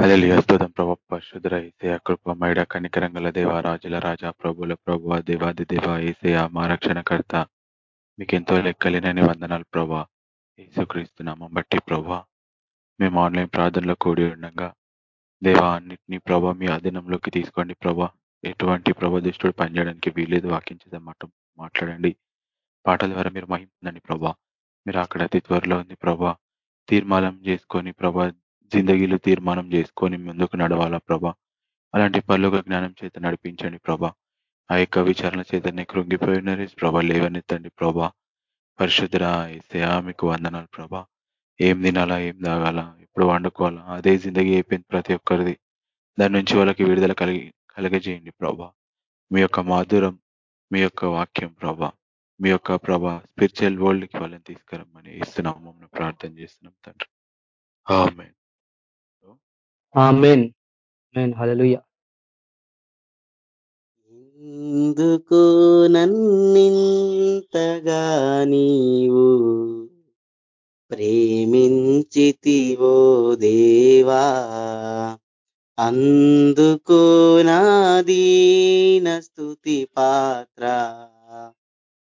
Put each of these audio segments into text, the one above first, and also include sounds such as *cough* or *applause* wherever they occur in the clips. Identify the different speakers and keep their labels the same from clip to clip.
Speaker 1: హల్లెలూయా అద్భుతం ప్రభు. పరిశుద్ర ఏసయ కృప మైడ కనికరంగల దేవ రాజుల రాజా ప్రభుల ప్రభు దేవాది దేవ ఏసయ మా రక్షణకర్త. మీకెంతో లెక్కలేనని వందనాలు ప్రభా. ఏసుక్రీస్తున్నామం నామం బట్టి ప్రభా. మేము ఆన్లైన్ ప్రార్థనలో కూడి ఉండగా. దేవా అన్నింటినీ ప్రభా మీ అధీనంలోకి తీసుకోండి ప్రభా. ఎటువంటి ప్రభా దుష్టుడు పనిచేయడానికి వీలేదు వాకించడం మాట మాట్లాడండి. పాటల ద్వారా మీరు మహిందండి ప్రభా. మీరు అక్కడ అతి త్వరలో ఉంది ప్రభా. తీర్మానం చేసుకొని ప్రభా జిందగీలు తీర్మానం చేసుకొని ముందుకు నడవాలా ప్రభా? అలాంటి పనులకు జ్ఞానం చేత నడిపించండి ప్రభా. ఆ యొక్క విచారణ చేతనే కృంగిపోయినారు ప్రభా లేవనెత్తండి ప్రభా. పరిశుద్ధరా ఏసయా మీకు వందనాలు ప్రభా. ఏం తినాలా ఏం తాగాల ఎప్పుడు వండుకోవాలా అదే జిందగీ అయిపోయింది ప్రతి ఒక్కరిది. దాని నుంచి వాళ్ళకి విడుదల కలిగి కలగజేయండి ప్రభా. మీ యొక్క మాధురం మీ యొక్క వాక్యం ప్రభా మీ యొక్క ప్రభా స్పిరిచువల్ వరల్డ్కి వాళ్ళని తీసుకురమ్మని ఇస్తున్నాం మమ్మల్ని ప్రార్థన చేస్తున్నాం తండ్రి. ఆమెన్.
Speaker 2: ఆమెన్. ఆమెన్. హలలుయ
Speaker 3: ఎందుకు నన్నింతగా నీవు ప్రేమించితివో దేవా? అందుకు నాదీన స్థుతి పాత్ర.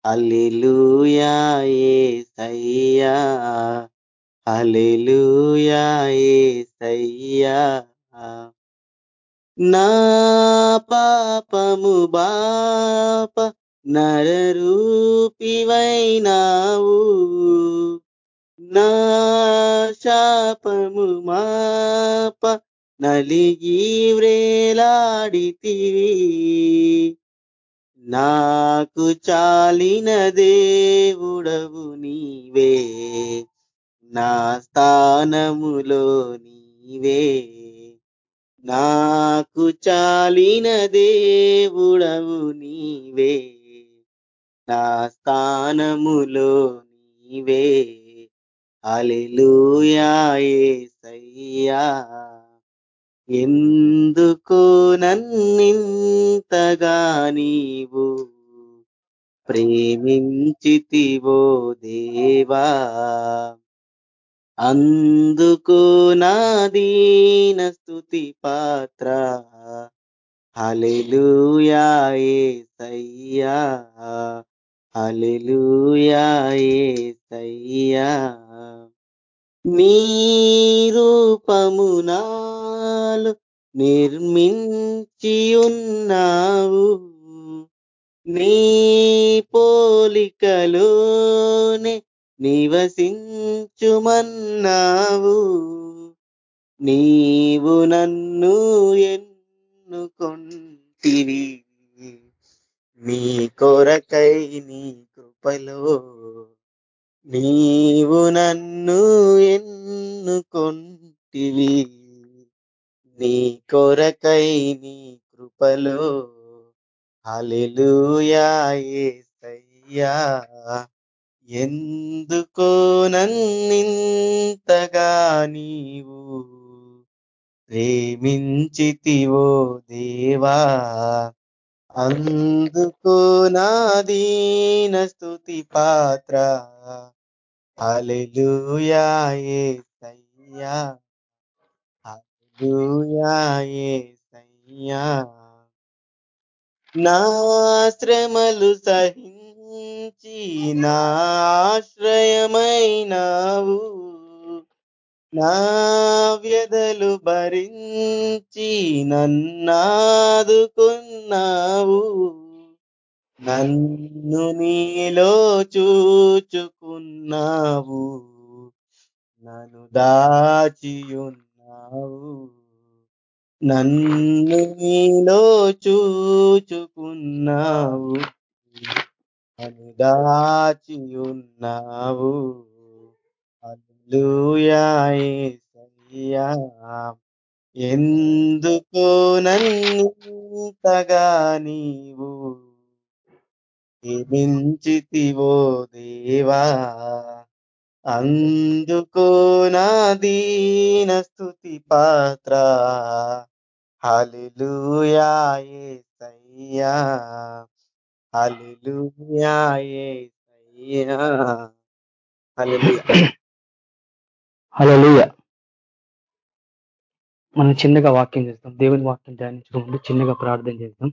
Speaker 3: అల్లెలుయా ఏ సయ్యా హల్లెలూయా యేసయ్యా నా పాపము బాప నరరూపివైనావు. నా శాపము మాప నలిగి వ్రేలాడితివి నాకు చాలిన దేవుడవు నీవే. నా స్థానములో నీవే. నాకు చాలిన దేవుడవు నీవే. నా స్థానములో నీవే. అలెలుయా యేసయ్యా ఎందుకు నన్నింతగా నీవు ప్రేమించితివో దేవా. అందుకు నాదీన స్తుతి పాత్ర. హలెలుయాయే సయ్యా హలెలుయాయే సయ్యా నీ రూపమునాలు నిర్మించి ఉన్నావు నీ పోలికలోనే నివసించుమన్నావు. నీవు నన్ను ఎన్నుకొంటివి. నీ కొరకై నీ కృపలో నీవు నన్ను ఎన్నుకొంటివి. నీ కొరకై నీ కృపలో హల్లెలూయా యేసయ్యా ఎందుకో నన్నింతగా నీవు ప్రేమించితివో దేవా? అందుకో నాదీన స్థుతి పాత్ర. అలెలుయాయే సయ్యా అలెలుయాయే సయ్యా నా శ్రమలు మంచి నా ఆశ్రయమైనావు. నా వ్యధలు భరించి నన్నాదుకున్నావు. నన్ను నీలో చూచుకున్నావు. నన్ను దాచియున్నావు. నన్ను నీలో చూచుకున్నావు. అని దాచి ఉన్నావు యేసయ్యా ఎందుకో నంతగా నీవు? మించితివో దేవా. అందుకో నా దీన స్థుతి పాత్ర. హల్లెలూయా యేసయ్యా
Speaker 2: మనం చిన్నగా వాక్యం చేస్తాం. దేవుని వాక్యం ధ్యానించడం చిన్నగా ప్రార్థన చేస్తాం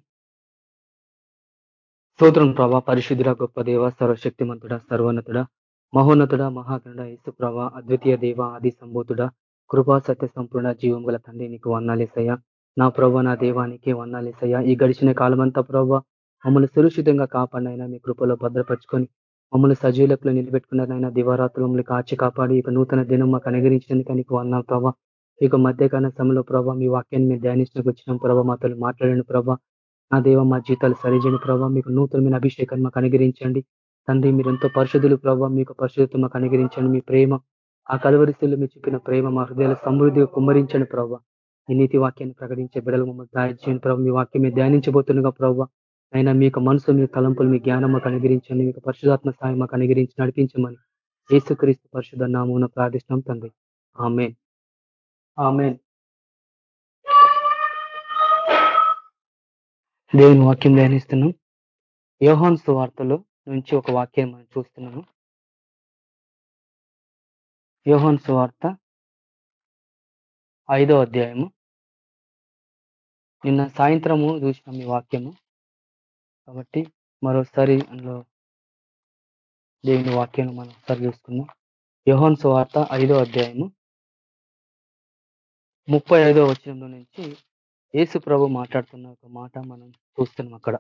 Speaker 2: స్తోత్రం ప్రభా పరిశుద్ధుడ గొప్ప దేవ సర్వశక్తిమంతుడ సర్వోన్నతుడ మహోన్నతుడ మహాగణుడ యేసు ప్రభా అద్వితీయ దేవ ఆది సంబోతుడ కృపా సత్య సంపూర్ణ జీవం గల తండ్రి నీకు వందాలేసయ్యా నా ప్రభా నా దేవానికి వందాలేసయ్యా ఈ గడిచిన కాలమంతా ప్రభా మమ్మల్ని సురక్షితంగా కాపాడినైనా మీ కృపలో భద్రపరుచుకొని మమ్మల్ని సజీవులకు నిలబెట్టుకున్నారైనా దివారాత్రులు మమ్మల్ని కాచి కాపాడి ఇక నూతన దినం మాకు అనుగరించినందుకు నీకు వందాం ప్రభావ ఇక మధ్యకాల సమయంలో ప్రభావ మీ వాక్యాన్ని మేము ధ్యానించడానికి వచ్చినాం ప్రభావ మాతో మాట్లాడిన ప్రభా. నా దేవ మా జీతాలు సరిచేయని ప్రభావ మీకు నూతనమైన అభిషేకాన్ని మాకు అనుగరించండి తండ్రి మీరు ఎంతో పరిశుద్ధులు ప్రభావ మీకు పరిశుద్ధత మాకు అనుగరించండి మీ ప్రేమ ఆ కలవరిశీలు మీరు చెప్పిన ప్రేమ మా హృదయాలు సమృద్ధిగా కుమ్మరించండి ప్రభావ ఈ నీతి వాక్యాన్ని ప్రకటించే బిడలు మమ్మల్ని దాయించండి ప్రభావ మీ వాక్యం ధ్యానించబోతుండగా ప్రభావ అయినా మీకు మనసు మీ తలంపులు మీ జ్ఞానం మాకు అనుగ్రహించండి. మీకు పరిశుధాత్మ సాయం మాకు అనుగ్రహించి నడిపించమని యేసుక్రీస్తు పరిశుధ నామూన ప్రార్థిస్తున్నాం తండ్రి. ఆమె ఆమె దేవుని వాక్యం ధ్యానిస్తున్నాం. యోహాన్స్ వార్తలు నుంచి ఒక వాక్యం మనం చూస్తున్నాము. యోహాన్స్ వార్త ఐదో అధ్యాయము. నిన్న సాయంత్రము చూసినాం ఈ వాక్యము. కాబట్టి మరోసారి అందులో దేవుని వాక్యాన్ని మనం ఒకసారి చూసుకుందాం. యోహన్ సువార్త ఐదో అధ్యాయము ముప్పై ఐదో వచనంలో నుంచి యేసు ప్రభు మాట్లాడుతున్న ఒక మాట మనం చూస్తున్నాం అక్కడ.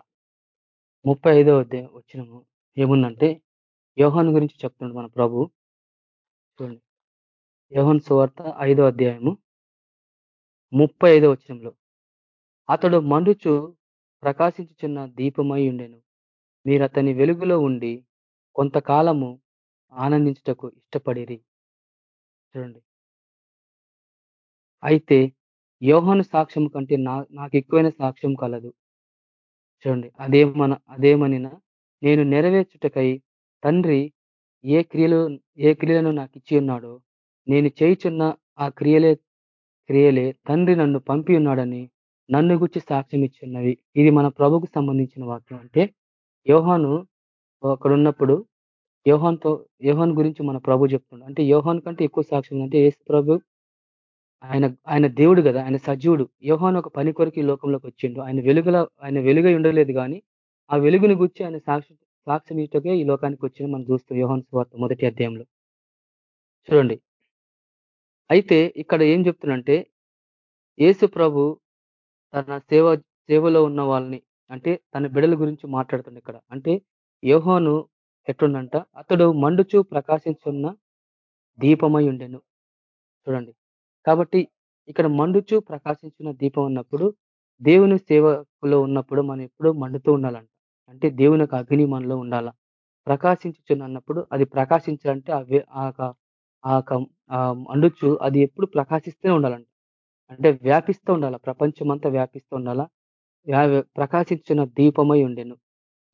Speaker 2: ముప్పై ఐదో అధ్యాయం వచ్చినము ఏముందంటే యోహాన్ గురించి చెప్తున్నాడు మన ప్రభు. చూడండి. యోహన్ సువార్త ఐదో అధ్యాయము ముప్పై ఐదో వచనంలో అతడు మండుచు ప్రకాశించుచున్న దీపమై ఉండెను. మీరు అతని వెలుగులో ఉండి కొంతకాలము ఆనందించుటకు ఇష్టపడిరి. చూడండి. అయితే యోహాను సాక్ష్యం కంటే నాకు ఎక్కువైన సాక్ష్యం కలదు. చూడండి. అదేమన అదేమనినా నేను నెరవేర్చుటకై తండ్రి ఏ క్రియలు ఏ క్రియలను నాకు ఇచ్చి ఉన్నాడో నేను చేయుచున్న ఆ క్రియలే క్రియలే తండ్రి నన్ను పంపి ఉన్నాడని నన్ను గుర్చి సాక్ష్యం ఇచ్చున్నవి ఇది మన ప్రభుకు సంబంధించిన వాక్యం అంటే యోహాను అక్కడ ఉన్నప్పుడు యోహాన్తో యోహాన్ గురించి మన ప్రభు చెప్తున్నాడు అంటే యోహాన్ కంటే ఎక్కువ సాక్ష్యం అంటే యేసు ప్రభు ఆయన ఆయన దేవుడు కదా ఆయన సజీవుడు. యోహాన్ ఒక పని కొరకు ఈ లోకంలోకి వచ్చిండు. ఆయన వెలుగుల ఆయన వెలుగై ఉండలేదు కానీ ఆ వెలుగుని గురించి ఆయన సాక్షి సాక్ష్యం ఇచ్చకే ఈ లోకానికి వచ్చిన మనం చూస్తాం యోహాన్ స్వార్త మొదటి అధ్యాయంలో. చూడండి. అయితే ఇక్కడ ఏం చెప్తున్నంటే యేసు ప్రభు తన సేవ సేవలో ఉన్న వాళ్ళని అంటే తన బిడల గురించి మాట్లాడుతుంది ఇక్కడ. అంటే యోహాను ఎట్లుందంట అతడు మండుచు ప్రకాశించున్న దీపమై ఉండెను. చూడండి. కాబట్టి ఇక్కడ మండుచు ప్రకాశించిన దీపం ఉన్నప్పుడు దేవుని సేవలో ఉన్నప్పుడు మనం ఎప్పుడూ మండుతూ ఉండాలంట. అంటే దేవుని యొక్క అగ్ని మనలో ఉండాలా? ప్రకాశించుచున్న అన్నప్పుడు అది ప్రకాశించాలంటే ఆ ఆ మండుచు అది ఎప్పుడు ప్రకాశిస్తూనే ఉండాలంట. అంటే వ్యాపిస్తూ ఉండాలా? ప్రపంచం అంతా వ్యాపిస్తూ ఉండాలా? ప్రకాశించిన దీపమై ఉండెను.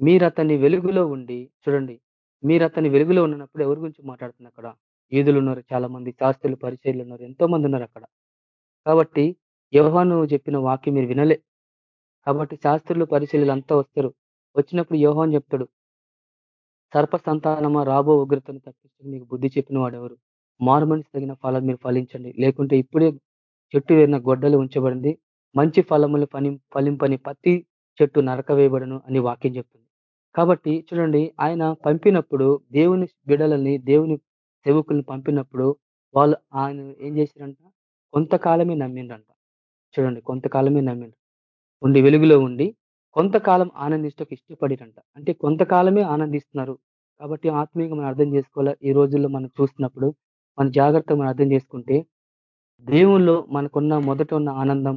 Speaker 2: మీరు అతని వెలుగులో ఉండి చూడండి మీరు అతని వెలుగులో ఉన్నప్పుడు ఎవరి గురించి మాట్లాడుతున్నారు అక్కడ? ఈదులు ఉన్నారు చాలా మంది శాస్త్రులు పరిచయలు ఉన్నారు ఎంతో మంది ఉన్నారు అక్కడ. కాబట్టి యోహాను చెప్పిన వాక్యం మీరు వినలే. కాబట్టి శాస్త్రులు పరిశీలు అంతా వస్తారు. వచ్చినప్పుడు యోహాన్ చెప్తాడు. సర్ప సంతానమా? రాబో ఉగ్రతను తప్పించి మీకు బుద్ధి చెప్పిన వాడు ఎవరు? మారుమనిసి తగిన ఫలాలు మీరు ఫలించండి. లేకుంటే ఇప్పుడే చెట్టు వేరిన గొడ్డలు ఉంచబడింది. మంచి ఫలములు పని ఫలింపని పత్తి చెట్టు నరక వేయబడను అని వాక్యం చెప్తుంది. కాబట్టి చూడండి ఆయన పంపినప్పుడు దేవుని బిడలని దేవుని సేవకుల్ని పంపినప్పుడు వాళ్ళు ఆయన ఏం చేశారంట కొంతకాలమే నమ్మిండ్రంట. చూడండి కొంతకాలమే నమ్మిండ్రు. ఉండి వెలుగులో ఉండి కొంతకాలం ఆనందించటకు ఇష్టపడిరంట. అంటే కొంతకాలమే ఆనందిస్తున్నారు. కాబట్టి ఆత్మీయంగా మనం అర్థం చేసుకోవాలా? ఈ రోజుల్లో మనం చూస్తున్నప్పుడు మన జాగ్రత్తగా మనం అర్థం చేసుకుంటే దేవుల్లో మనకున్న మొదట ఉన్న ఆనందం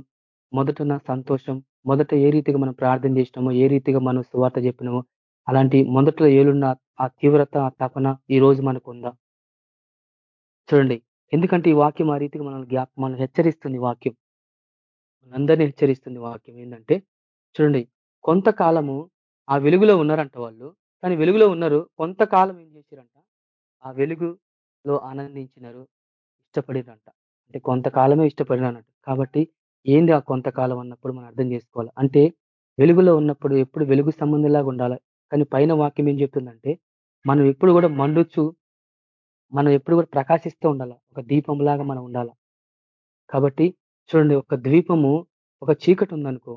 Speaker 2: మొదట ఉన్న సంతోషం మొదట ఏ రీతిగా మనం ప్రార్థన చేసినామో ఏ రీతిగా మనం సువార్త చెప్పినామో అలాంటి మొదట్లో ఏలున్న ఆ తీవ్రత ఆ తపన ఈ రోజు మనకు ఉందా చూడండి ఎందుకంటే ఈ వాక్యం ఆ రీతిగా మనల్ని గ్యాప్ మనం హెచ్చరిస్తుంది వాక్యం. మనందరినీ హెచ్చరిస్తుంది వాక్యం ఏంటంటే చూడండి కొంతకాలము ఆ వెలుగులో ఉన్నారంట వాళ్ళు కానీ వెలుగులో ఉన్నారు కొంతకాలం ఏం చేశారంట ఆ వెలుగులో ఆనందించినారు ఇష్టపడినంట అంటే కొంతకాలమే ఇష్టపడినట్టు కాబట్టి ఏంది ఆ కొంతకాలం అన్నప్పుడు మనం అర్థం చేసుకోవాలి. అంటే వెలుగులో ఉన్నప్పుడు ఎప్పుడు వెలుగు సంబంధంలాగా ఉండాలి. కానీ పైన వాక్యం ఏం చెప్తుందంటే మనం ఎప్పుడు కూడా మండుచు మనం ఎప్పుడు కూడా ప్రకాశిస్తూ ఉండాలి. ఒక దీపంలాగా మనం ఉండాలి. కాబట్టి చూడండి ఒక ద్వీపము ఒక చీకటి ఉందనుకో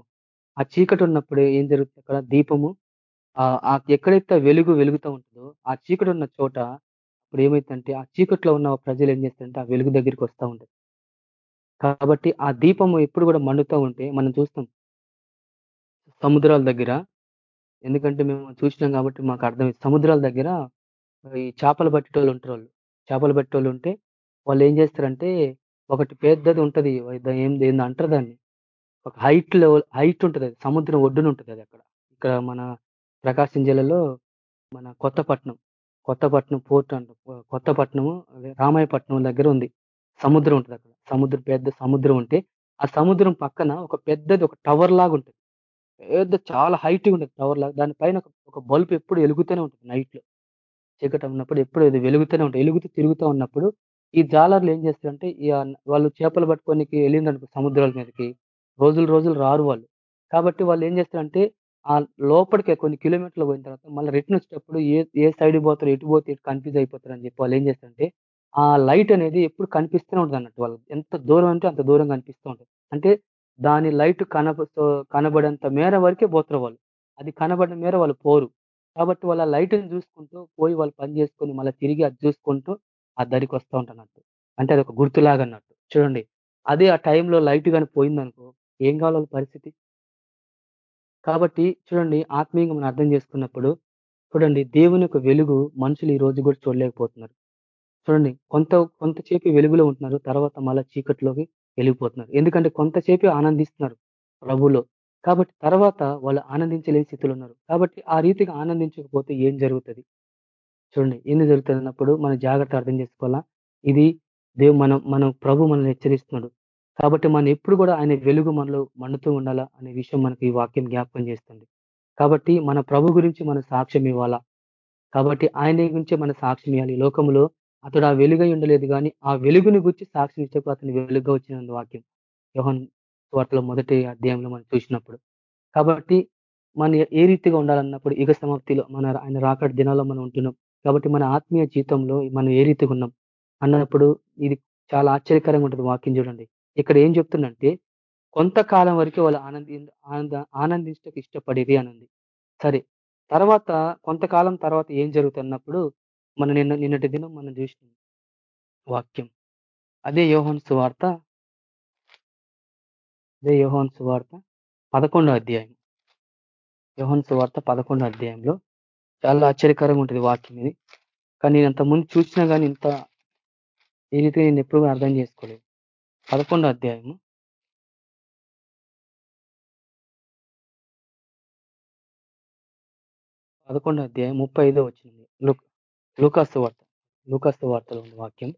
Speaker 2: ఆ చీకటి ఉన్నప్పుడు ఏం జరుగుతుంది అక్కడ? దీపము ఆ ఆ ఎక్కడైతే వెలుగు వెలుగుతూ ఉంటుందో ఆ చీకటి ఉన్న చోట ఇప్పుడు ఏమైతుందంటే ఆ చీకట్లో ఉన్న ప్రజలు ఏం చేస్తారంటే ఆ వెలుగు దగ్గరికి వస్తూ ఉంటారు. కాబట్టి ఆ దీపము ఎప్పుడు కూడా మండుతూ ఉంటే మనం చూస్తాం. సముద్రాల దగ్గర. ఎందుకంటే మేము చూసినాం కాబట్టి మాకు అర్థమైంది. సముద్రాల దగ్గర ఈ చేపలు పట్టేటోళ్ళు ఉంటారు వాళ్ళు. చేపలు పట్టేటోళ్ళు ఉంటే వాళ్ళు ఏం చేస్తారంటే ఒకటి పెద్దది ఉంటుంది. ఏంది ఏం ఏందో అంటారు దాన్ని. ఒక హైట్ లెవెల్ హైట్ ఉంటుంది అది. సముద్రం ఒడ్డున ఉంటుంది అది అక్కడ. ఇక్కడ మన ప్రకాశం జిల్లాలో మన కొత్తపట్నం. కొత్తపట్నం పోర్ట్ అంట. కొత్తపట్నము అదే రామాయపట్నం దగ్గర ఉంది. సముద్రం ఉంటుంది అక్కడ. సముద్రం పెద్ద సముద్రం ఉంటే ఆ సముద్రం పక్కన ఒక పెద్దది ఒక టవర్ లాగా ఉంటుంది. పెద్ద చాలా హైట్ ఉంటుంది టవర్ లాగా. దానిపైన ఒక- ఒక బల్బ్ ఎప్పుడు వెలుగుతూనే ఉంటుంది నైట్లో. చీకటి ఉన్నప్పుడు ఎప్పుడు ఇది వెలుగుతూనే ఉంటుంది. వెలుగుతూ తిరుగుతూ ఉన్నప్పుడు ఈ జాలర్లు ఏం చేస్తారంటే వాళ్ళు చేపలు పట్టుకోనికి వెళ్ళిందనుకో సముద్రాల మీదకి రోజులు రోజులు రారు వాళ్ళు. కాబట్టి వాళ్ళు ఏం చేస్తారంటే ఆ లోపలికి కొన్ని కిలోమీటర్లు పోయిన తర్వాత మళ్ళీ రిటర్న్ వచ్చేటప్పుడు ఏ ఏ సైడ్ పోతారు ఎటు పోతే ఎటు కన్ఫ్యూజ్ అయిపోతారు అని చెప్పి వాళ్ళు ఏం చేస్తారంటే ఆ లైట్ అనేది ఎప్పుడు కనిపిస్తూనే ఉంటుంది అన్నట్టు వాళ్ళు ఎంత దూరం అంటే అంత దూరం కనిపిస్తూ ఉంటుంది. అంటే దాని లైట్ కనబ కనబడేంత మేర వరకే పోతారు వాళ్ళు. అది కనబడిన మేర వాళ్ళు పోరు. కాబట్టి వాళ్ళ లైట్ని చూసుకుంటూ పోయి వాళ్ళు పని చేసుకొని మళ్ళీ తిరిగి అది చూసుకుంటూ ఆ దరికి వస్తూ ఉంటున్నట్టు అంటే అది ఒక గుర్తులాగా అన్నట్టు. చూడండి. అదే ఆ టైంలో లైట్ కానీ పోయిందనుకో ఏం కావాలి వాళ్ళ పరిస్థితి? కాబట్టి చూడండి ఆత్మీయంగా మనం అర్థం చేసుకున్నప్పుడు చూడండి దేవుని యొక్క వెలుగు మనుషులు ఈ రోజు కూడా చూడలేకపోతున్నారు. చూడండి కొంత కొంతసేపు వెలుగులో ఉంటున్నారు తర్వాత మళ్ళీ చీకట్లోకి వెళ్ళిపోతున్నారు. ఎందుకంటే కొంతసేపు ఆనందిస్తున్నారు ప్రభులో. కాబట్టి తర్వాత వాళ్ళు ఆనందించలేని స్థితిలో ఉన్నారు. కాబట్టి ఆ రీతిగా ఆనందించకపోతే ఏం జరుగుతుంది? చూడండి ఏంది జరుగుతుంది అన్నప్పుడు మనం జాగ్రత్త అర్థం చేసుకోవాలా? ఇది దేవు మనం మనం ప్రభు మనల్ని హెచ్చరిస్తున్నాడు. కాబట్టి మనం ఎప్పుడు కూడా ఆయన వెలుగు మనలో మండుతూ ఉండాలా అనే విషయం మనకి ఈ వాక్యం జ్ఞాపకం చేస్తుంది. కాబట్టి మన ప్రభు గురించి మన సాక్ష్యం ఇవ్వాలా? కాబట్టి ఆయన గురించి మన సాక్ష్యం ఇవ్వాలి ఈ లోకంలో అతడు ఆ వెలుగై ఉండలేదు కానీ ఆ వెలుగుని గురించి సాక్షి ఇచ్చకు అతని వెలుగుగా వచ్చిన వాక్యం. యోహన్ వార్తలో మొదటి అధ్యాయంలో మనం చూసినప్పుడు. కాబట్టి మన ఏ రీతిగా ఉండాలన్నప్పుడు యుగ సమాప్తిలో మన ఆయన రాకటి దినాల్లో మనం ఉంటున్నాం. కాబట్టి మన ఆత్మీయ జీవితంలో మనం ఏ రీతిగా ఉన్నాం అన్నప్పుడు ఇది చాలా ఆశ్చర్యకరంగా ఉంటుంది వాక్యం చూడండి. ఇక్కడ ఏం చెప్తుందంటే కొంతకాలం వరకు వాళ్ళు ఆనంది ఆనంద ఆనందించటకు ఇష్టపడేది అనంది. సరే తర్వాత కొంతకాలం తర్వాత ఏం జరుగుతున్నప్పుడు మన నిన్న నిన్నటి దినం మనం చూసిన వాక్యం. అదే యోహన్ సువార్త. అదే యోహన్ సువార్త పదకొండో అధ్యాయం. యోహన్ సువార్త పదకొండో అధ్యాయంలో చాలా ఆశ్చర్యకరంగా ఉంటుంది వాక్యం ఇది. కానీ నేను అంత ముందు చూసినా కానీ ఇంత ఈ రీతిగా నేను ఎప్పుడు అర్థం చేసుకోలేదు. పదకొండో అధ్యాయము. పదకొండో అధ్యాయం ముప్పై ఐదో వచ్చింది లూకాస్తు వార్త లూకాస్తు వార్తలో ఉంది వాక్యం.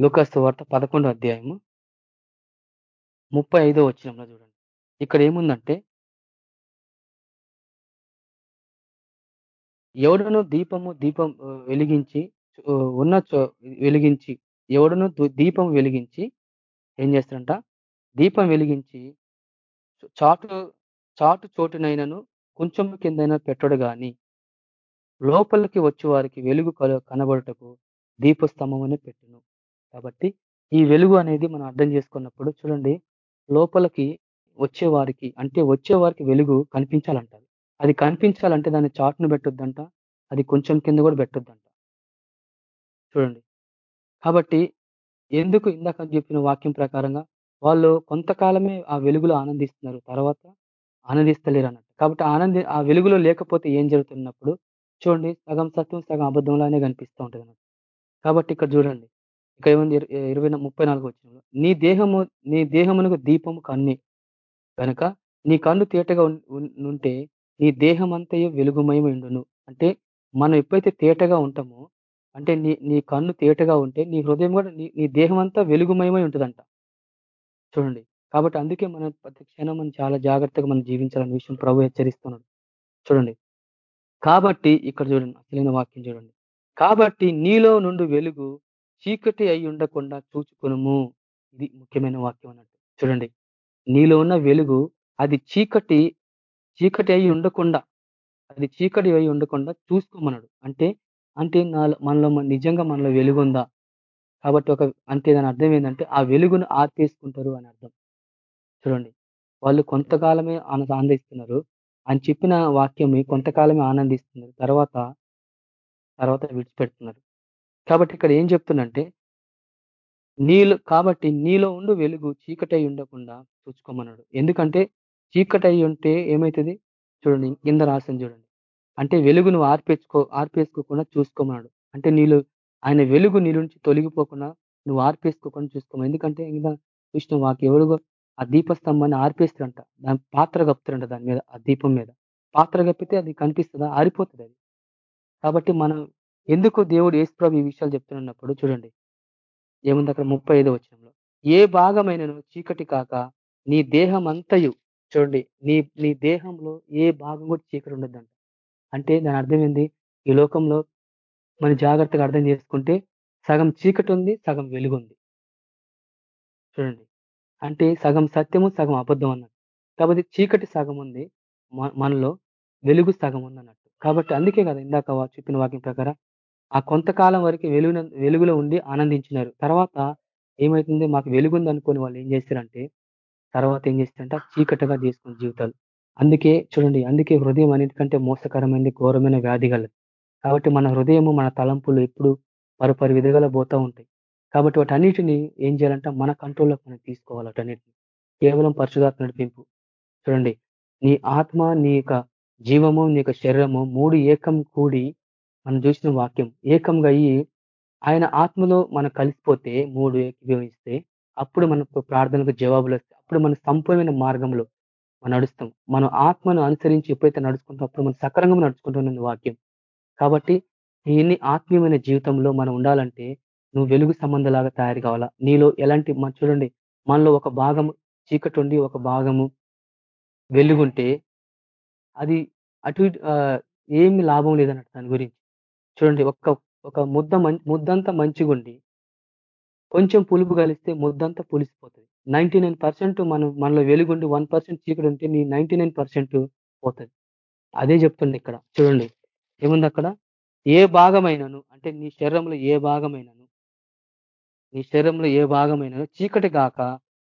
Speaker 2: లూకాస్తు వార్త పదకొండో అధ్యాయము ముప్పై ఐదో వచ్చినంలో చూడండి. ఇక్కడ ఏముందంటే ఎవడను దీపము దీపం వెలిగించి ఉన్న చో- వెలిగించి ఎవడను దీపం వెలిగించి ఏం చేస్తారంట? దీపం వెలిగించి చాటు చాటు చోటునైనను కొంచెం కిందైనా పెట్టడు కానీ లోపలికి వచ్చే వారికి వెలుగు కల- కనబడుటకు పెట్టును. కాబట్టి ఈ వెలుగు అనేది మనం అర్థం చేసుకున్నప్పుడు చూడండి లోపలికి వచ్చేవారికి అంటే వచ్చేవారికి వెలుగు కనిపించాలంటారు. అది కనిపించాలంటే దాన్ని చాట్ను పెట్టొద్దంట అది కొంచెం కింద కూడా పెట్టొద్దంట. చూడండి. కాబట్టి ఎందుకు ఇందాక చెప్పిన వాక్యం ప్రకారంగా వాళ్ళు కొంతకాలమే ఆ వెలుగులో ఆనందిస్తున్నారు తర్వాత ఆనందిస్తలేరు అన్నట్టు. కాబట్టి ఆనంది ఆ వెలుగులో లేకపోతే ఏం జరుగుతున్నప్పుడు చూడండి సగం సత్యం సగం అబద్ధంలానే కనిపిస్తూ ఉంటుంది కాబట్టి ఇక్కడ చూడండి ఇక్కడ ఏముంది? ఇరవై ముప్పై నాలుగు వచ్చిన నీ దేహము నీ దేహమునకు దీపము కన్నే. కనుక నీ కన్ను తేటగా ఉంటే నీ దేహం అంతయు వెలుగుమయమై ఉండును. అంటే మనం ఎప్పుడైతే తేటగా ఉంటామో అంటే నీ నీ కన్ను తేటగా ఉంటే నీ హృదయం కూడా నీ నీ దేహం అంతా వెలుగుమయమై ఉంటుందంట. చూడండి కాబట్టి అందుకే మనం ప్రతి క్షణం మనం చాలా జాగ్రత్తగా మనం జీవించాలనే విషయం ప్రభు హెచ్చరిస్తున్నాడు. చూడండి కాబట్టి ఇక్కడ చూడండి అసలైన వాక్యం చూడండి. కాబట్టి నీలో నుండి వెలుగు చీకటి అయి ఉండకుండా చూచుకునము. ఇది ముఖ్యమైన వాక్యం అన్నట్టు. చూడండి నీలో ఉన్న వెలుగు అది చీకటి చీకటి అయి ఉండకుండా అది చీకటి అయి ఉండకుండా చూసుకోమన్నాడు. అంటే అంటే నాలో మనలో మన- నిజంగా మనలో వెలుగు ఉందా? కాబట్టి ఒక అంటే దాని అర్థం ఏంటంటే ఆ వెలుగును ఆర్పేసుకుంటారు అని అర్థం. చూడండి వాళ్ళు కొంతకాలమే ఆనందిస్తున్నారు. ఆయన చెప్పిన వాక్యం కొంతకాలమే ఆనందిస్తున్నారు. తర్వాత తర్వాత విడిచిపెడుతున్నారు. కాబట్టి ఇక్కడ ఏం చెప్తుందంటే నీలో కాబట్టి నీలో ఉండు వెలుగు చీకటై ఉండకుండా చూసుకోమన్నాడు. ఎందుకంటే చీకటై ఉంటే ఏమవుతుంది చూడండి కింద రాసింది చూడండి. అంటే వెలుగును ఆర్పేసుకో ఆర్పేసుకోకుండా చూసుకోమన్నాడు. అంటే నీళ్ళు ఆయన వెలుగు నీ నుంచి తొలగిపోకుండా నువ్వు ఆర్పేసుకోకుండా చూసుకోమని ఎందుకంటే ఇంకా చూసిన వాకి ఎవరు ఆ దీపస్తంభాన్ని ఆర్పేస్తారంట. దాని పాత్ర కప్పుతారంట దాని మీద ఆ దీపం మీద. పాత్ర కప్పితే అది కనిపిస్తుందా? ఆరిపోతుంది అది. కాబట్టి మనం ఎందుకు దేవుడు ఏసుప్రభు ఈ విషయాలు చెప్తున్నప్పుడు చూడండి. ఏముంది అక్కడ ముప్పై ఐదో వచనంలో? ఏ భాగమైనను చీకటి కాక నీ దేహం అంతయు చూడండి నీ నీ దేహంలో ఏ భాగం కూడా చీకటి ఉండదంట. అంటే దాని అర్థం ఏంది? ఈ లోకంలో మనం జాగ్రత్తగా అర్థం చేసుకుంటే సగం చీకటి ఉంది సగం వెలుగు ఉంది చూడండి. అంటే సగం సత్యము సగం అబద్ధం అన్నట్టు. కాబట్టి చీకటి సగం ఉంది మ- మనలో వెలుగు సగం ఉంది అన్నట్టు కాబట్టి అందుకే కదా ఇందాక చెప్పిన వాక్యం ప్రకారం ఆ కొంతకాలం వరకు వెలుగు వెలుగులో ఉండి ఆనందించినారు. తర్వాత ఏమవుతుంది మాకు వెలుగుంది అనుకుని వాళ్ళు ఏం చేస్తారంటే తర్వాత ఏం చేస్తారంటే చీకటిగా చేసుకున్న జీవితాలు. అందుకే చూడండి అందుకే హృదయం అన్నిటికంటే మోసకరమైనది ఘోరమైన వ్యాధి కాబట్టి మన హృదయము మన తలంపులు ఎప్పుడు పరుపరి విధగల పోతూ ఉంటాయి. కాబట్టి వాటన్నిటిని ఏం చేయాలంటే మన కంట్రోల్లోకి మనం తీసుకోవాలి వాటన్నిటిని. కేవలం పరిశుధాత్మ నడిపింపు. చూడండి నీ ఆత్మ నీ యొక్క జీవము నీ యొక్క శరీరము మూడు ఏకం కూడి మనం చూసిన వాక్యం. ఏకంగా అయ్యి ఆయన ఆత్మలో మనం కలిసిపోతే మూడు ఏకీభవిస్తే అప్పుడు మనకు ప్రార్థనకు జవాబులు వస్తాయి. అప్పుడు మన సంపూర్ణమైన మార్గంలో మనం నడుస్తాం. మనం ఆత్మను అనుసరించి ఎప్పుడైతే నడుచుకుంటాం అప్పుడు మనం సక్రంగా నడుచుకుంటున్నది వాక్యం. కాబట్టి ఇన్ని ఆత్మీయమైన జీవితంలో మనం ఉండాలంటే నువ్వు వెలుగు సంబంధంలాగా తయారు కావాలా? నీలో ఎలాంటి మన చూడండి మనలో ఒక భాగము చీకటి ఉండి ఒక భాగము వెలుగుంటే అది అటు ఇటు, ఏమి లాభం లేదన్నట్టు దాని గురించి. చూడండి ఒక్క ఒక ముద్ద మం- ముద్దంతా మంచిగుండి కొంచెం పులుపు కలిస్తే ముద్దంతా పులిసిపోతుంది. నైన్టీ నైన్ పర్సెంట్ మనం మనలో వెలుగుండి వన్ పర్సెంట్ చీకటి ఉంటే నీ నైన్టీ నైన్ పర్సెంట్ పోతుంది. అదే చెప్తుంది ఇక్కడ. చూడండి ఏముంది అక్కడ ఏ భాగమైనను అంటే నీ శరీరంలో ఏ భాగమైనను నీ శరీరంలో ఏ భాగమైనా చీకటి కాక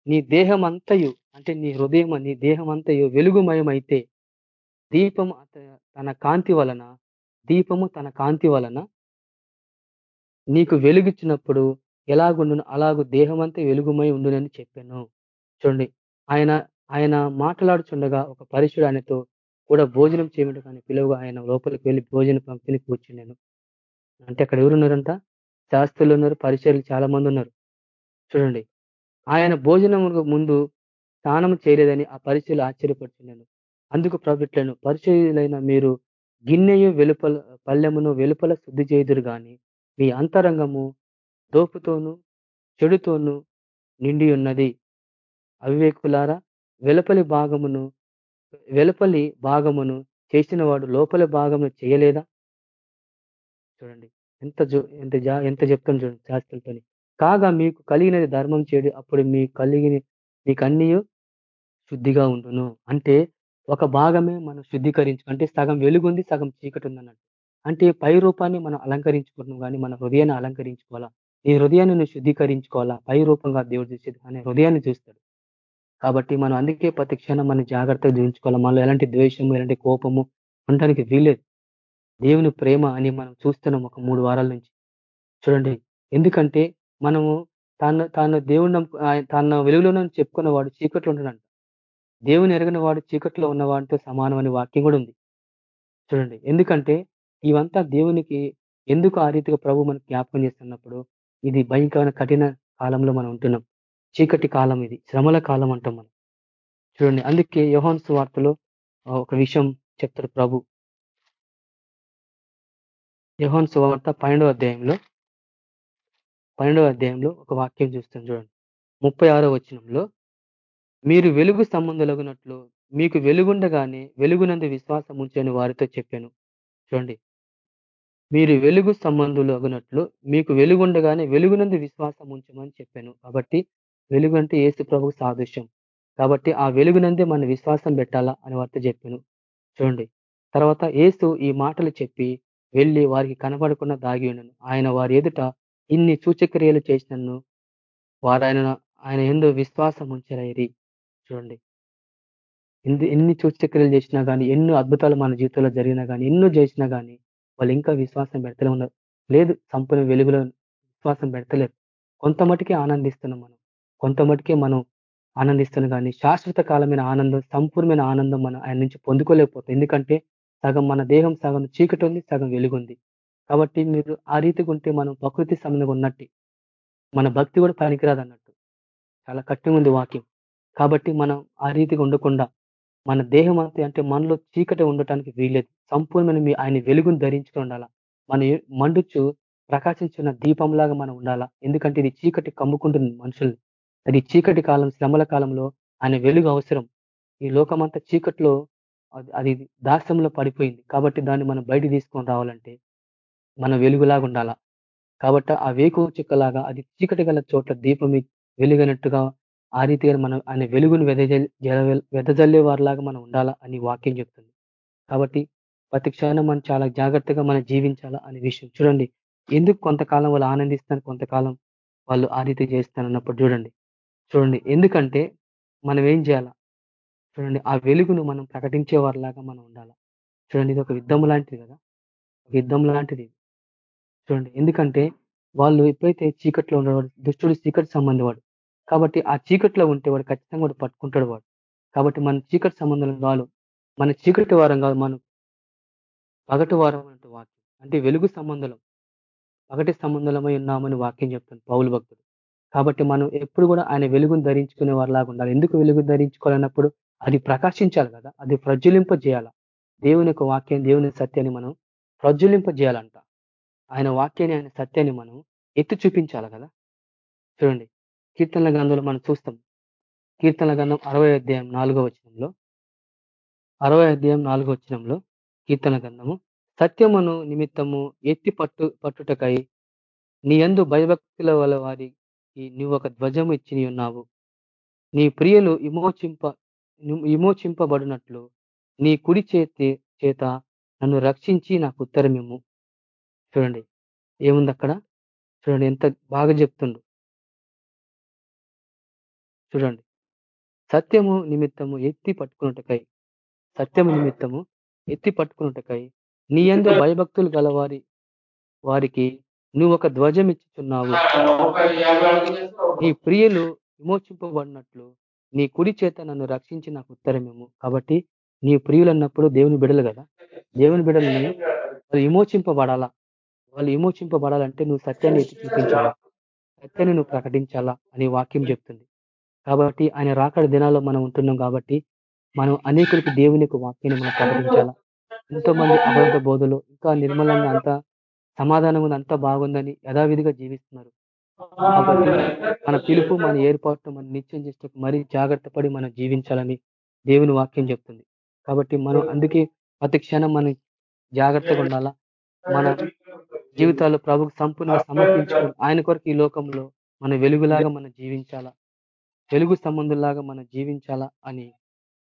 Speaker 2: నీ దేహం అంతయు అంటే నీ హృదయం నీ దేహం అంతయు వెలుగుమయమైతే దీపం తన కాంతి వలన దీపము తన కాంతి వలన నీకు వెలుగిచ్చినప్పుడు ఎలాగుండును అలాగు దేహమంతా వెలుగుమై ఉండునని చెప్పాను. చూడండి ఆయన ఆయన మాట్లాడుచుండగా ఒక పరిశుడు ఆయనతో కూడా భోజనం చేయమని కానీ పిలువగా ఆయన లోపలికి వెళ్ళి భోజన పంక్తిని కూర్చున్నాను. అంటే అక్కడ ఎవరున్నారంట? శాస్త్రులు ఉన్నారు పరిచయలు చాలా మంది ఉన్నారు. చూడండి. ఆయన భోజనం ముందు స్నానం చేయలేదని ఆ పరిచయలు ఆశ్చర్యపడుతున్నాను అందుకు ప్రభుత్లను పరిచయులైన మీరు గిన్నెయు వెలుపల పల్లెమును వెలుపల శుద్ధి చేయుదురు కానీ మీ అంతరంగము దోపుతోనూ చెడుతోనూ నిండి ఉన్నది. అవివేకులారా వెలుపలి భాగమును వెలుపలి భాగమును చేసిన వాడు లోపలి భాగమును చేయలేదా? చూడండి. ఎంత ఎంత జా ఎంత చెప్తాను చూడండి శాస్త్రులతో కాగా మీకు కలిగినది ధర్మం చేయడు అప్పుడు మీ కలిగిన మీకు అన్నీ శుద్ధిగా ఉండును. అంటే ఒక భాగమే మనం శుద్ధీకరించు అంటే సగం వెలుగుంది సగం చీకటి ఉంది అన్నట్టు అంటే పై రూపాన్ని మనం అలంకరించుకుంటున్నాం కానీ మన హృదయాన్ని అలంకరించుకోవాలా? నీ హృదయాన్ని నువ్వు శుద్ధీకరించుకోవాలా? పై రూపంగా దేవుడు చూసేది కానీ హృదయాన్ని చూస్తాడు. కాబట్టి మనం అందుకే ప్రతి క్షణం మనం జాగ్రత్తగా జీవించుకోవాలి? మనలో ఎలాంటి ద్వేషము ఎలాంటి కోపము ఉండడానికి వీలేదు దేవుని ప్రేమ అని మనం చూస్తున్నాం ఒక మూడు వారాల నుంచి. చూడండి ఎందుకంటే మనము తాను తాను దేవుని తన వెలుగులో చెప్పుకున్న వాడు చీకట్లో ఉంటాడంట దేవుని ఎరగిన వాడు చీకట్లో ఉన్నవాడితో సమానం అనే వాక్యం కూడా ఉంది. చూడండి ఎందుకంటే ఇవంతా దేవునికి ఎందుకు ఆ రీతిగా ప్రభు మనకు జ్ఞాపకం చేస్తున్నప్పుడు ఇది భయంకరమైన కఠిన కాలంలో మనం ఉంటున్నాం. చీకటి కాలం ఇది శ్రమల కాలం అంటాం మనం. చూడండి అందుకే యోహాన్స్ వార్తలో ఒక విషయం చెప్తారు ప్రభు. యోహాన్ సువార్త పన్నెండవ అధ్యాయంలో పన్నెండవ అధ్యాయంలో ఒక వాక్యం చూస్తాం చూడండి. ముప్పై ఆరో వచనంలో మీరు వెలుగు సంబంధులగునట్లు మీకు వెలుగుండగానే వెలుగునందు విశ్వాసం ఉంచని వారితో చెప్పాను. చూడండి. మీరు వెలుగు సంబంధులు అగునట్లు మీకు వెలుగుండగానే వెలుగునందు విశ్వాసం ఉంచమని చెప్పాను. కాబట్టి వెలుగు అంటే ఏసు ప్రభుకు సాదృశ్యం. కాబట్టి ఆ వెలుగునందే మన విశ్వాసం పెట్టాలా అని వారితో చెప్పాను. చూడండి. తర్వాత ఏసు ఈ మాటలు చెప్పి వెళ్ళి వారికి కనబడకుండా దాగి ఉండను. ఆయన వారి ఎదుట ఇన్ని సూచక్రియలు చేసినను వారు ఆయన ఆయన ఎందు విశ్వాసం ఉంచరైరి చూడండి. ఎన్ని ఎన్ని సూచక్రియలు చేసినా కానీ ఎన్నో అద్భుతాలు మన జీవితంలో జరిగినా కానీ ఎన్నో చేసినా కానీ వాళ్ళు ఇంకా విశ్వాసం పెడతలే ఉన్నారు లేదు సంపూర్ణ వెలుగులో విశ్వాసం పెడతలేరు. కొంత మటుకే ఆనందిస్తున్నాం మనం. కొంత మటుకే మనం ఆనందిస్తున్నాం కానీ శాశ్వత కాలమైన ఆనందం సంపూర్ణమైన ఆనందం మనం ఆయన నుంచి పొందుకోలేకపోతాం ఎందుకంటే సగం మన దేహం సగం చీకటి ఉంది సగం వెలుగుంది. కాబట్టి మీరు ఆ రీతిగా ఉంటే మనం ప్రకృతి సంబంధంగా ఉన్నట్టు. మన భక్తి కూడా పనికిరాదు అన్నట్టు చాలా కఠినంగా ఉంది వాక్యం. కాబట్టి మనం ఆ రీతిగా ఉండకుండా మన దేహం అంతే అంటే మనలో చీకటి ఉండటానికి వీల్లేదు. సంపూర్ణమైన మీ ఆయన వెలుగును ధరించుకుని ఉండాలా? మన మండుచు ప్రకాశించిన దీపంలాగా మనం ఉండాలా? ఎందుకంటే ఇది చీకటి కమ్ముకుంటుంది మనుషుల్ని. అది చీకటి కాలం శ్రమల కాలంలో ఆయన వెలుగు అవసరం. ఈ లోకమంతా చీకట్లో అది- అది దాస్యంలో పడిపోయింది. కాబట్టి దాన్ని మనం బయట తీసుకొని రావాలంటే మన వెలుగులాగా ఉండాలా? కాబట్టి ఆ వేకు చుక్కలాగా అది చీకటి గల చోట్ల దీపం వెలుగనట్టుగా ఆ రీతిగా మనం ఆయన వెలుగును వెదజల్లే వారిలాగా మనం ఉండాలా అని వాక్యం చెప్తుంది. కాబట్టి ప్రతి క్షణం మనం చాలా జాగ్రత్తగా మనం జీవించాలా అనే విషయం. చూడండి ఎందుకు కొంతకాలం వాళ్ళు ఆనందిస్తాను కొంతకాలం వాళ్ళు ఆ రీతి చేస్తాను అన్నప్పుడు చూడండి. చూడండి ఎందుకంటే మనం ఏం చేయాలా? చూడండి ఆ వెలుగును మనం ప్రకటించే వారిలాగా మనం ఉండాలా? చూడండి ఇది ఒక యుద్ధం లాంటిది కదా? ఒక యుద్ధం లాంటిది చూడండి ఎందుకంటే వాళ్ళు ఎప్పుడైతే చీకట్లో ఉండేవాడు దుష్టుడు చీకటి సంబంధి వాడు. కాబట్టి ఆ చీకట్లో ఉంటే వాడు ఖచ్చితంగా వాడు పట్టుకుంటాడు వాడు. కాబట్టి మన చీకటి సంబంధం కాదు మన చీకటి వారం కాదు మనం పగటి వారం అంటే వాక్యం. అంటే వెలుగు సంబంధం పగటి సంబంధమై ఉన్నామని వాక్యం చెప్తాను పౌలు భక్తుడు. కాబట్టి మనం ఎప్పుడు కూడా ఆయన వెలుగును ధరించుకునే వారిలాగా ఉండాలి. ఎందుకు వెలుగు ధరించుకోవాలన్నప్పుడు అది ప్రకాశించాలి కదా అది ప్రజ్వలింపజేయాల. దేవుని యొక్క వాక్యం దేవుని సత్యాన్ని మనం ప్రజ్వలింపజేయాలంట. ఆయన వాక్యాన్ని ఆయన సత్యాన్ని మనం ఎత్తి చూపించాలి కదా. చూడండి కీర్తనల గ్రంథంలో మనం చూస్తాం. కీర్తనల గ్రంథం అరవై అధ్యాయం నాలుగో వచనంలో అరవై అధ్యాయం నాలుగో వచనంలో కీర్తన గ్రంథము సత్యమును నిమిత్తము ఎత్తి పట్టు పట్టుటకై నీ ఎందు భయభక్తుల వల్ల వారికి నువ్వు ఒక ధ్వజము ఇచ్చి ఉన్నావు నీ ప్రియులు విమోచింప విమోచింపబడినట్లు నీ కుడి చేతి చేత నన్ను రక్షించి నాకు ఉత్తరమేము చూడండి ఏముంది అక్కడ చూడండి ఎంత బాగా చెప్తుండు. చూడండి సత్యము నిమిత్తము ఎత్తి పట్టుకున్నటకై సత్యము నిమిత్తము ఎత్తి పట్టుకున్నటకై నీ యందు భయభక్తులు గలవారి వారికి నువ్వు ఒక ధ్వజం ఇచ్చుచున్నావు *laughs* నీ ప్రియులు విమోచింపబడినట్లు నీ కుడి చేత నన్ను రక్షించి నాకు ఉత్తరమేమో కాబట్టి నీ ప్రియులు అన్నప్పుడు దేవుని బిడలు కదా? దేవుని బిడలని వాళ్ళు విమోచింపబడాలా? వాళ్ళు విమోచింపబడాలంటే నువ్వు సత్యాన్ని ఎత్తి చూపించాలా? సత్యాన్ని నువ్వు ప్రకటించాలా? అని వాక్యం చెప్తుంది. కాబట్టి ఆయన రాకడ దినాల్లో మనం ఉంటున్నాం కాబట్టి మనం అనేకులకి దేవుని యొక్క వాక్యాన్ని మనం ప్రకటించాలా? ఎంతో మంది అబద్ధ బోధలు ఇంకా నిర్మలంగా అంతా సమాధానం అంత అంతా బాగుందని యథావిధిగా జీవిస్తున్నారు. కాబట్టి మన పిలుపు మన ఏర్పాటు మన నిత్యం చేస్తే మరీ జాగ్రత్త పడి మనం జీవించాలని దేవుని వాక్యం చెప్తుంది. కాబట్టి మనం అందుకే ప్రతి క్షణం మనం జాగ్రత్తగా ఉండాలా? మన జీవితాలు ప్రభుకు సంపూర్ణంగా సమర్పించుకొని ఆయన కొరకు ఈ లోకంలో మన వెలుగులాగా మనం జీవించాలా? వెలుగు సంబంధులాగా మనం జీవించాలా? అని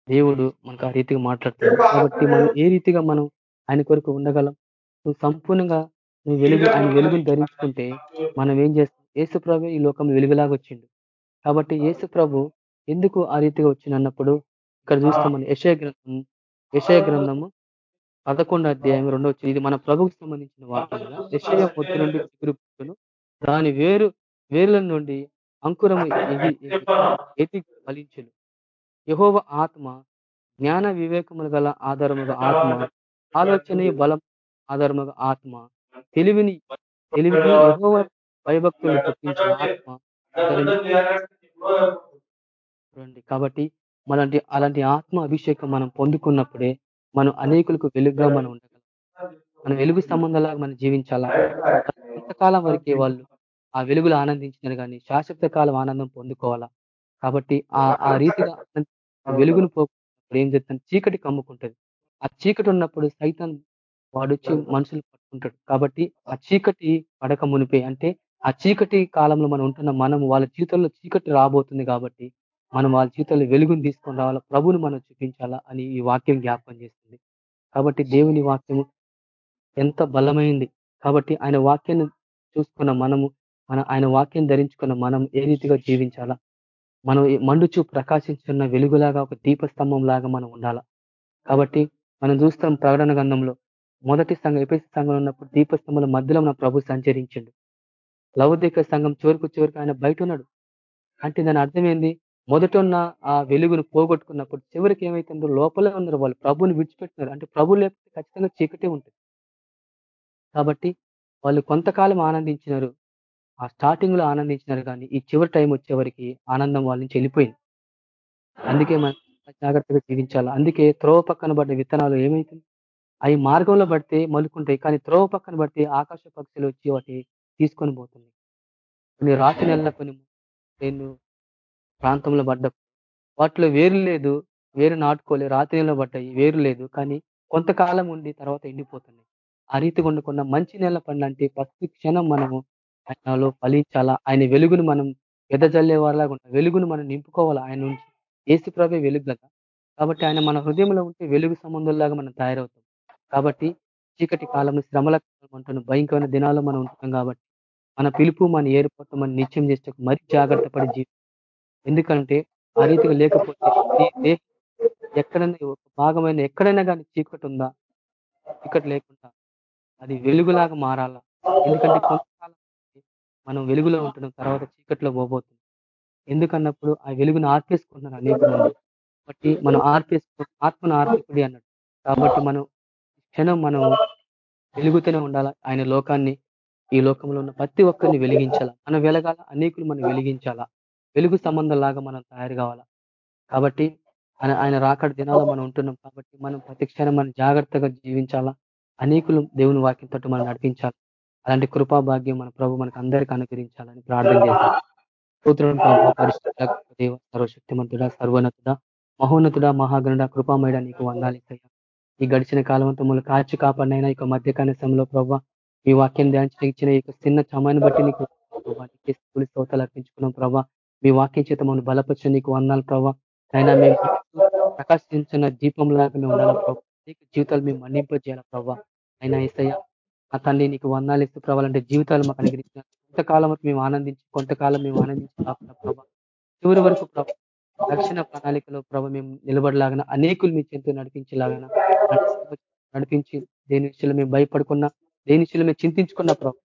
Speaker 2: దేవుడు మనకు ఆ రీతిగా మాట్లాడుతున్నాడు. కాబట్టి మనం ఏ రీతిగా మనం ఆయన కొరకు ఉండగలం? నువ్వు సంపూర్ణంగా నువ్వు వెలుగు ఆయన వెలుగును ధరించుకుంటే మనం ఏం చేస్తాం? యేసు ప్రభు ఈ లోకం వెలుగులాగా వచ్చిండు. కాబట్టి యేసు ప్రభు ఎందుకు ఆ రీతిగా వచ్చిండు అన్నప్పుడు ఇక్కడ చూస్తాం మన యశయ గ్రంథం యశయ గ్రంథము పదకొండు అధ్యాయం రెండో వచ్చింది ఇది మన ప్రభుకు సంబంధించిన కదా. యశయ పొత్తు నుండి చిగురు పుట్టును. దాని వేరు వేర్ల నుండి అంకురము ఎతి ఫలించును. యహోవ ఆత్మ జ్ఞాన వివేకములు గల ఆధారముగా ఆత్మ ఆలోచన బలం ఆధారముగా ఆత్మ తెలివిని తెలివిని యహోవ భయభక్తులు పుట్టించిన ఆత్మ చూడండి కాబట్టి మలాంటి అలాంటి ఆత్మ అభిషేకం మనం పొందుకున్నప్పుడే మనం అనేకులకు వెలుగుగా మనం ఉండగలం. మన వెలుగు సంబంధాలుగా మనం జీవించాలా? కొంతకాలం వరకే వాళ్ళు ఆ వెలుగులు ఆనందించినారు కానీ శాశ్వత కాలం ఆనందం పొందుకోవాలా? కాబట్టి ఆ ఆ రీతిగా వెలుగును పోకున్నప్పుడు ఏం చేస్తాను చీకటి కమ్ముకుంటది ఆ చీకటి ఉన్నప్పుడు సైతం వాడు వచ్చి మనుషులు పట్టుకుంటాడు. కాబట్టి ఆ చీకటి పడక మునిపే అంటే ఆ చీకటి కాలంలో మనం ఉంటున్న మనం వాళ్ళ జీవితంలో చీకటి రాబోతుంది కాబట్టి మనం వాళ్ళ జీవితంలో వెలుగుని తీసుకొని రావాలా ప్రభుని మనం చూపించాలా అని ఈ వాక్యం జ్ఞాపకం చేస్తుంది. కాబట్టి దేవుని వాక్యము ఎంత బలమైంది. కాబట్టి ఆయన వాక్యాన్ని చూసుకున్న మనము మన ఆయన వాక్యం ధరించుకున్న మనం ఏ రీతిగా జీవించాలా? మనం ఈ మండుచు ప్రకాశించున్న వెలుగులాగా ఒక దీపస్తంభం లాగా మనం ఉండాలా? కాబట్టి మనం చూస్తాం ప్రకటన గంధంలో మొదటి సంఘం ఎపిసి సంఘంలో ఉన్నప్పుడు దీపస్తంభంలో మధ్యలో మన ప్రభు సంచరించిండు. లౌదిక సంఘం చివరికి చివరికి ఆయన బయట ఉన్నాడు అంటే దాని అర్థం ఏంది? మొదట ఉన్న ఆ వెలుగును పోగొట్టుకున్నప్పుడు చివరికి ఏమైతుందో లోపలే ఉన్నారు వాళ్ళు. ప్రభుని విడిచిపెట్టినారు. అంటే ప్రభు లేకపోతే ఖచ్చితంగా చీకటే ఉంటుంది. కాబట్టి వాళ్ళు కొంతకాలం ఆనందించినారు. ఆ స్టార్టింగ్లో ఆనందించినారు కానీ ఈ చివరి టైం వచ్చేవరికి ఆనందం వాళ్ళ నుంచి వెళ్ళిపోయింది. అందుకే మనం జాగ్రత్తగా జీవించాలి. అందుకే త్రోవ పక్కన పడ్డ విత్తనాలు ఏమవుతుంది అవి మార్గంలో పడితే మలుకుంటాయి. కానీ త్రోవ పక్కన పడితే ఆకాశ పక్షులు వచ్చి వాటి తీసుకొని పోతుంది. కొన్ని రాతి నెలల కొన్ని నేను ప్రాంతంలో పడ్డ వాటిలో వేరు లేదు వేరు నాటుకోలే రాత్రి నెలలో పడ్డాయి వేరు లేదు. కానీ కొంతకాలం ఉండి తర్వాత ఎండిపోతున్నాయి. ఆ రీతిగా వండుకున్న మంచి నెల పండ్లు అంటే ప్రతి క్షణం మనము ఆయనలో ఫలించాలా? ఆయన వెలుగును మనం ఎదజల్లే వారిలాగా ఉంటాం వెలుగును మనం నింపుకోవాలా? ఆయన నుంచి ఏసు ప్రభే వెలుగు కదా కాబట్టి ఆయన మన హృదయంలో ఉంటే వెలుగు సంబంధంలాగా మనం తయారవుతాం. కాబట్టి చీకటి కాలంలో శ్రమల కాలం అంటున్న భయంకరమైన దినాల్లో మనం ఉంటున్నాం కాబట్టి మన పిలుపు మన ఏర్పాటు మన నిత్యం చేస్తే మరి జాగ్రత్త పడి జీవి ఎందుకంటే ఆ రీతిగా లేకపోతే ఎక్కడైనా ఒక భాగమైన ఎక్కడైనా కానీ చీకటి ఉందా? చీకటి లేకుండా అది వెలుగులాగా మారాలా? ఎందుకంటే కొంతకాలం మనం వెలుగులో ఉంటున్నాం తర్వాత చీకట్లో పోబోతుంది ఎందుకన్నప్పుడు ఆ వెలుగును ఆర్పేసుకుంటున్నారు అనేక మంది. కాబట్టి మనం ఆర్పేసుకో ఆత్మను ఆర్పిడి అన్నాడు. కాబట్టి మనం క్షణం మనం వెలుగుతూనే ఉండాలా? ఆయన లోకాన్ని ఈ లోకంలో ఉన్న ప్రతి ఒక్కరిని వెలిగించాలా? మనం వెలగాల అనేకులు మనం వెలిగించాలా? వెలుగు సంబంధం లాగా మనం తయారు కావాలా? కాబట్టి ఆయన ఆయన రాకడ దినాల్లో మనం ఉంటున్నాం కాబట్టి మనం ప్రతి క్షణం మనం జాగ్రత్తగా జీవించాలా? అనేకులు దేవుని వాక్యం తట్టు మనం నడిపించాలి? అలాంటి కృపా భాగ్యం మన ప్రభు మనకు అందరికీ అనుగ్రహించాలని ప్రార్థన చేస్తాం. పరిశుద్ధ దేవ సర్వశక్తిమంతుడా సర్వోన్నతుడా మహోన్నతుడా మహాగణుడ కృపామయుడ నీకు వందాలి ఈ గడిచిన కాలం అంతా మూల కాచి కాపాడినైనా ఇక మధ్యకాల సమయంలో ప్రభావ ఈ వాక్యం ధ్యానించిన ఇచ్చిన ఈ చిన్న సమయాన్ని బట్టి నీకు స్కూల్ శ్రోతలు అర్పించుకున్నాం ప్రభావ మీ వాక్యం చేత మనం బలపరిచిన నీకు వందాలు ప్రభావ అయినా మేము ప్రకాశించిన దీపం లాగా మేము ఉండాలి ప్రభావ జీవితాలు మేము మన్నింపజేయాలి ప్రభావ అయినా ఏసయ్య ఆ తల్లి నీకు వందాలు ఇస్తూ ప్రభావాలంటే జీవితాలు మాకు అనుగ్రహించిన. కొంతకాలం మేము ఆనందించి కొంతకాలం మేము ఆనందించి ప్రభా. చివరి వరకు ప్రభావ రక్షణ ప్రణాళికలో ప్రభావ మేము నిలబడలాగన అనేకులు మీ చెంతు నడిపించేలాగన నడిపించి దేని విషయంలో మేము భయపడుకున్నా దేని విషయంలో మేము చింతించుకున్న ప్రభావ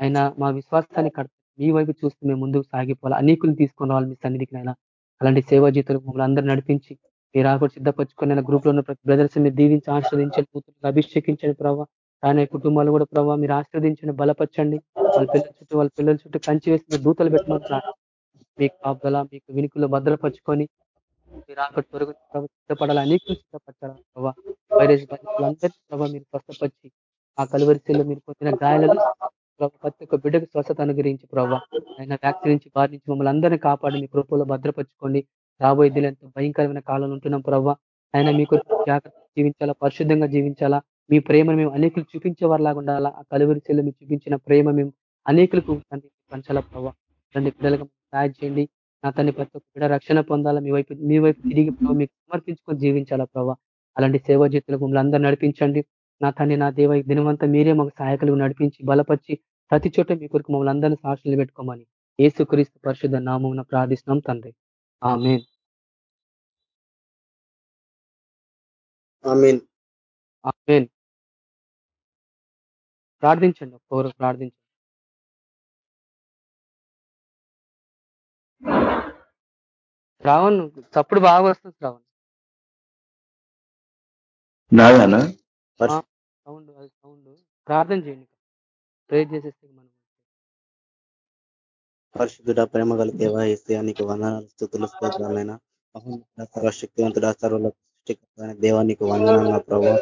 Speaker 2: అయినా మా విశ్వాసాన్ని కడ మీ వైపు చూస్తూ మేము ముందుకు సాగిపోవాలి? అనేకులు తీసుకుని రావాలి మీ సన్నిధికి అయినా అలాంటి సేవా జీతులు మమ్మల్ని అందరూ నడిపించి మీరు ఆకుడు సిద్ధపరచుకుని గ్రూప్లో ఉన్న ప్రతి బ్రదర్స్ మీరు దీవించి ఆశ్రదించండి కూతురు అభిషేకించండి ప్రభావ ఆయన కుటుంబాలు కూడా ప్రభావ మీరు ఆశ్రదించండి బలపరచండి. వాళ్ళ పిల్లల చుట్టూ వాళ్ళ పిల్లల చుట్టూ కంచి వేసిన దూతలు పెట్టమంటున్నారు మీకు కాపుదల మీకు వినికులు భద్రపరుచుకొని మీరు ఆకటి త్వరగా సిద్ధపడాలి? అనేకులు సిద్ధపరచాలి ప్రభావ వైరస్ బాధితులందరినీ ప్రభావ మీరు స్వస్థపరిచి ఆ కలువరిశీల్లో మీరు పొందిన గాయాలను ప్రతి ఒక్క బిడ్డకు స్వస్థత అనుగ్రహించి ప్రభావ ఆయన వ్యాక్సిన్ నుంచి బాధ నుంచి మమ్మల్ని అందరినీ కాపాడి మీ కృపలో భద్రపరచుకోండి. రాబోయే ఎంతో భయంకరమైన కాలంలో ఉంటున్నాం ప్రభావ ఆయన మీకు జాగ్రత్త జీవించాలా పరిశుద్ధంగా జీవించాలా? మీ ప్రేమను మేము అనేకులు చూపించే వారిలాగా ఉండాలా? ఆ కలువరిశీల్లో మీరు చూపించిన ప్రేమ మేము అనేకులకు పంచాలా ప్రభావ తండ్రి పిల్లలకు సహాయం చేయండి. నా తండ్రి ప్రతి ఒక్క బిడ్డ రక్షణ పొందాలా? మీ వైపు మీ వైపు తిరిగి ప్రభావ మీకు సమర్పించుకొని జీవించాలా ప్రభావ అలాంటి సేవా జీతులకు మమ్మల్ని అందరూ నడిపించండి. నా తండ్రి నా దేవ దినవంతా మీరే మాకు సహాయకులు నడిపించి బలపరిచి ప్రతి చోట మీ కొరకు మమ్మల్ని అందరినీ సాక్షులు పెట్టుకోమని ఏసుక్రీస్తు పరిశుద్ధ నామం ప్రార్థిస్తున్నాం తండ్రి. ఆమె ఆమెన్. ప్రార్థించండి ఒక్కరు ప్రార్థించండి. శ్రావణ్ చప్పుడు బాగా వస్తుంది శ్రావణ్.
Speaker 4: నాదానా
Speaker 2: సౌండ్ అది సౌండ్ ప్రార్థన చేయండి. ప్రేర్ చేసేస్తే మనం
Speaker 3: పరిశుద్ధుడ ప్రేమ గల దేవ ఏసయానికి వందనాలు స్థుతులు స్తోత్రాలైనా సర్వశక్తివంతుడ సర్వల సృష్టికర్తమైన దేవానికి వందనాలు ప్రభావ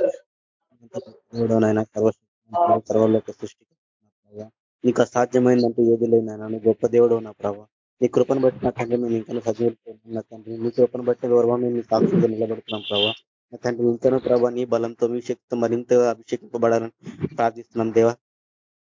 Speaker 3: దేవుడనైనా సర్వశక్తి సర్వలోక సృష్టికర్త నీకు అసాధ్యమైందంటే ఏది లేదైనా నువ్వు గొప్ప దేవుడు నా ప్రభావ నీ కృపను బట్టి నా తండ్రి మేము ఇంకా సజీవులు తండ్రి. నీ కృపను బట్టి గౌరవం మేము సాక్షిగా నిలబడుతున్నాం ప్రభావ తండ్రి ఇంతనూ ప్రభా నీ బలంతో మీ శక్తితో మరింత అభిషేకింపబడాలని ప్రార్థిస్తున్నాం దేవా.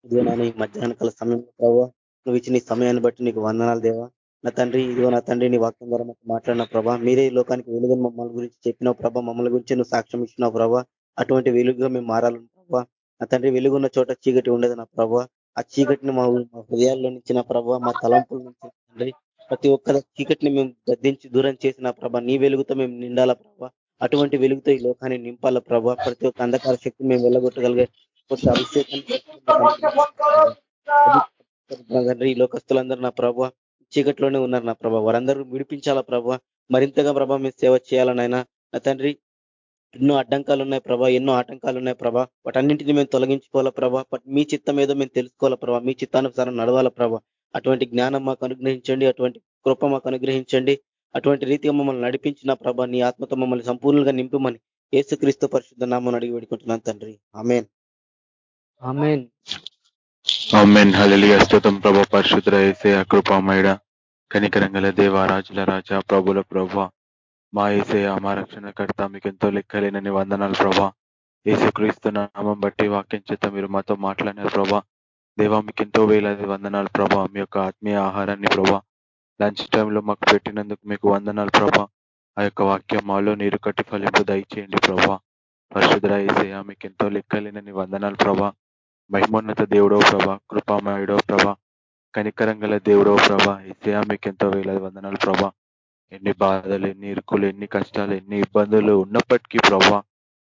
Speaker 3: ఇదిగో నా ఈ మధ్యాహ్న కాల సమయంలో ప్రభావ నువ్వు ఇచ్చిన ఈ సమయాన్ని బట్టి నీకు వందనాలు దేవా. నా తండ్రి ఇదిగో నా తండ్రి నీ వాక్యం ద్వారా మాకు మాట్లాడిన ప్రభా మీరే ఈ లోకానికి వెలుగుని మమ్మల్ని గురించి చెప్పినావు ప్రభా మమ్మల్ని గురించి నువ్వు సాక్ష్యం ఇచ్చినావు ప్రభా. అటువంటి వెలుగుగా మేము మారాలను ప్రభా. నా తండ్రి వెలుగున్న చోట చీకటి ఉండదు నా ప్రభా. ఆ చీకటిని మా మా హృదయాల్లో నుంచి నా ప్రభా మా తలంపుల నుంచి తండ్రి. ప్రతి ఒక్క చీకటిని మేము గద్దించి దూరం చేసిన ప్రభా నీ వెలుగుతో మేము నిండాల ప్రభా. అటువంటి వెలుగుతో ఈ లోకాన్ని నింపాల ప్రభా. ప్రతి ఒక్క అంధకార శక్తి మేము వెళ్ళగొట్టగలిగే కొత్త అభిషేకాన్ని ఈ లోకస్తులందరూ నా ప్రభా. చీకట్లోనే ఉన్నారు నా ప్రభా. వారందరూ విడిపించాలా ప్రభా. మరింతగా ప్రభా మేము సేవ చేయాలనైనా నా తండ్రి ఎన్నో అడ్డంకాలు ఉన్నాయి ప్రభా. ఎన్నో ఆటంకాలు ఉన్నాయి ప్రభా. వాటన్నింటినీ మేము తొలగించుకోవాలా ప్రభా. మీ చిత్తం ఏదో మేము తెలుసుకోవాలా ప్రభా. మీ చిత్తానుసారం నడవాలా ప్రభా. అటువంటి జ్ఞానం మాకు అనుగ్రహించండి. అటువంటి కృప మాకు అనుగ్రహించండి. అటువంటి రీతిగా మమ్మల్ని నడిపించిన ప్రభా నీ ఆత్మతో మమ్మల్ని సంపూర్ణంగా నింపమని ఏసుక్రీస్తు పరిశుద్ధ నామం అడిగి పెట్టుకుంటున్నాను తండ్రి. ఆమెన్.
Speaker 2: ఆమెన్.
Speaker 1: ఆమెన్. హల్లెలూయా. స్తుతం ప్రభు పరిశుద్ధ ఏసే కృపామయుడ కనికరంగల దేవ రాజుల రాజా ప్రభుల ప్రభా మా ఏసే మా రక్షణకర్త మీకు ఎంతో లెక్కలేనని వందనాలు ప్రభా. ఏసుక్రీస్తు నామం బట్టి వాక్యం చేత మీరు మాతో మాట్లాడినారు ప్రభా. దేవా మీకు ఎంతో వేలాది వందనాలు ప్రభా. మీ యొక్క ఆత్మీయ ఆహారాన్ని ప్రభా లంచ్ టైంలో మాకు పెట్టినందుకు మీకు వందనాలు ప్రభా. ఆ యొక్క వాక్యం మాలో నీరు కట్టి ఫలింపు దయచేయండి ప్రభా. పరిశుద్ర ఏసయ మీకు ఎంతో లెక్కలేనని వందనాలు ప్రభా. మహిమోన్నత దేవుడో ప్రభా కృపామయుడో ప్రభా. కనికరం గల దేవుడో ప్రభా. ఏసయ మీకు ఎంతో వేలాది వందనాలు ప్రభా. ఎన్ని బాధలు ఎన్ని ఇరుకులు ఎన్ని కష్టాలు ఎన్ని ఇబ్బందులు ఉన్నప్పటికీ ప్రభా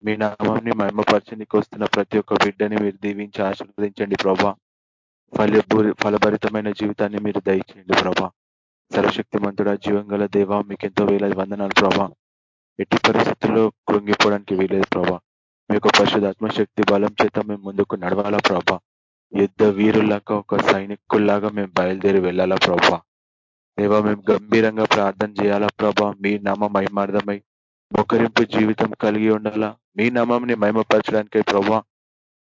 Speaker 1: మీ నామాన్ని మహిమపరచనికి వస్తున్న ప్రతి ఒక్క బిడ్డని మీరు దీవించి ఆశీర్వదించండి ప్రభా. ఫలభూరి ఫలభరితమైన జీవితాన్ని మీరు దయచేయండి ప్రభా. సర్వశక్తిమంతుడ జీవం గల దేవా మీకు ఎంతో వేలాది వందనాలు ప్రభా. ఎట్టి పరిస్థితుల్లో కృంగిపోవడానికి వీలేదు ప్రభా. మీ యొక్క పరిశుద్ధ ఆత్మశక్తి బలం చేత మేము ముందుకు నడవాలా ప్రభా. యుద్ధ వీరులాగా ఒక సైనికుల్లాగా మేము బయలుదేరి వెళ్ళాలా ప్రభా. దేవా మేము గంభీరంగా ప్రార్థన చేయాలా ప్రభా. మీ నామ మహిమార్థమై మొకరింపు జీవితం కలిగి ఉండాలా. మీ నామంని మహిమపరచడానికి ప్రభా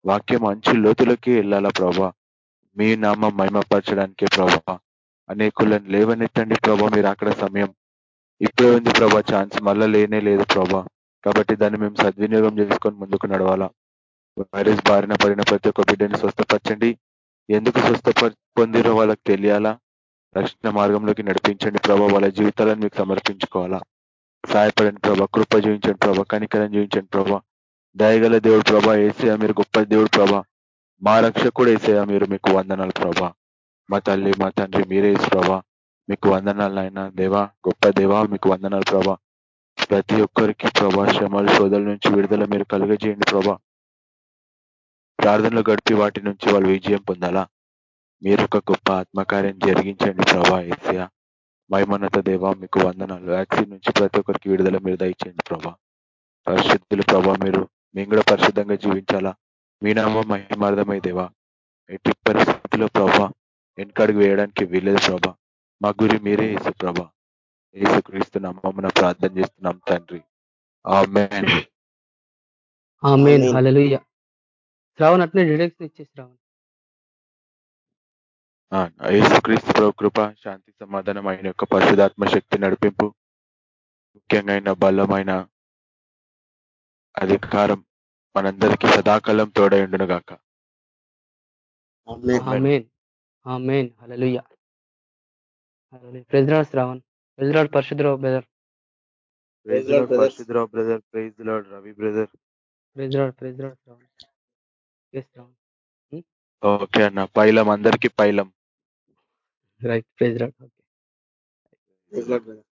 Speaker 1: వాక్యం అంచు లోతులకి వెళ్ళాలా ప్రభా. మీ నామం మహిమపరచడానికి ప్రభా. అనేకులను లేవనెత్తండి ప్రభా మీరు అక్కడ సమయం ఇప్పుడే ఉంది ప్రభా ఛాన్స్ మళ్ళా లేనే లేదు ప్రభా. కాబట్టి దాన్ని మేము సద్వినియోగం చేసుకొని ముందుకు నడవాలా. వైరస్ బారిన పడిన ప్రతి ఒక్క బిడ్డని స్వస్థపరచండి. ఎందుకు స్వస్థ పొందిరో వాళ్ళకి తెలియాలా? రక్షణ మార్గంలోకి నడిపించండి ప్రభా వాళ్ళ జీవితాలను మీకు సమర్పించుకోవాలా. సహాయపడండి ప్రభా కృప జీవించండి ప్రభా కనికరం జీవించండి ప్రభా. దయగల దేవుడు ప్రభా ఏసయ మీరు గొప్ప దేవుడు ప్రభా. మా రక్ష కూడా ఏసయ మీరు మీకు వందనాలు ప్రభా. మా తల్లి మా తండ్రి మీరే ప్రభా. మీకు వందనాలు ఆయన దేవా గొప్ప దేవా మీకు వందనాలు ప్రభా. ప్రతి ఒక్కరికి ప్రభా శ్రమలు శోధల నుంచి విడుదల మీరు కలుగజేయండి ప్రభా. ప్రార్థనలు గడిపి వాటి నుంచి వాళ్ళు విజయం పొందాలా? మీరు ఒక గొప్ప ఆత్మకార్యం జరిగించండి ప్రభా ఏసియా మైమన్నత దేవా మీకు వందనాలు. వ్యాక్సిన్ నుంచి ప్రతి ఒక్కరికి విడుదల మీరు దయచేయండి ప్రభా. పరిశుద్ధులు ప్రభా మీరు మేము కూడా పరిశుద్ధంగా జీవించాలా? మీ నామ మహిమార్థమై దేవా. ఎట్టి పరిస్థితుల్లో ప్రభా వెనకడుగు వేయడానికి వీలేదు ప్రభా. మా గురి మీరే యేసు ప్రభా. యేసు క్రీస్తు నామమున ప్రార్థన చేస్తున్నాం తండ్రి. ఆమేన్.
Speaker 2: ఆమెన్. హల్లెలూయా. శ్రావణ్ ఇచ్చేసి
Speaker 1: యేసుక్రీస్తు ప్రభు కృప శాంతి సమాధానం ఆయన యొక్క పరిశుధాత్మ శక్తి నడిపింపు ముఖ్యంగా బలమైన అధికారం మనందరికీ సదాకాలం తోడైండును గాక.
Speaker 3: ఆమేన్.
Speaker 2: ఆమెన్ ఆమెన్ హల్లెలూయా. హల్లెలూయా. Praise Lord Shravan. Praise Lord Parishuddharao brother.
Speaker 1: Praise
Speaker 3: Lord, brothers.
Speaker 1: Parishuddharao brother. Praise Lord Ravi brother.
Speaker 2: Praise Lord praise Lord Shravan. Yes Shravan.
Speaker 1: Okay అన్న. పైలం అందరికీ పైలం.
Speaker 2: Right praise Lord. Okay
Speaker 3: Praise Lord, brother.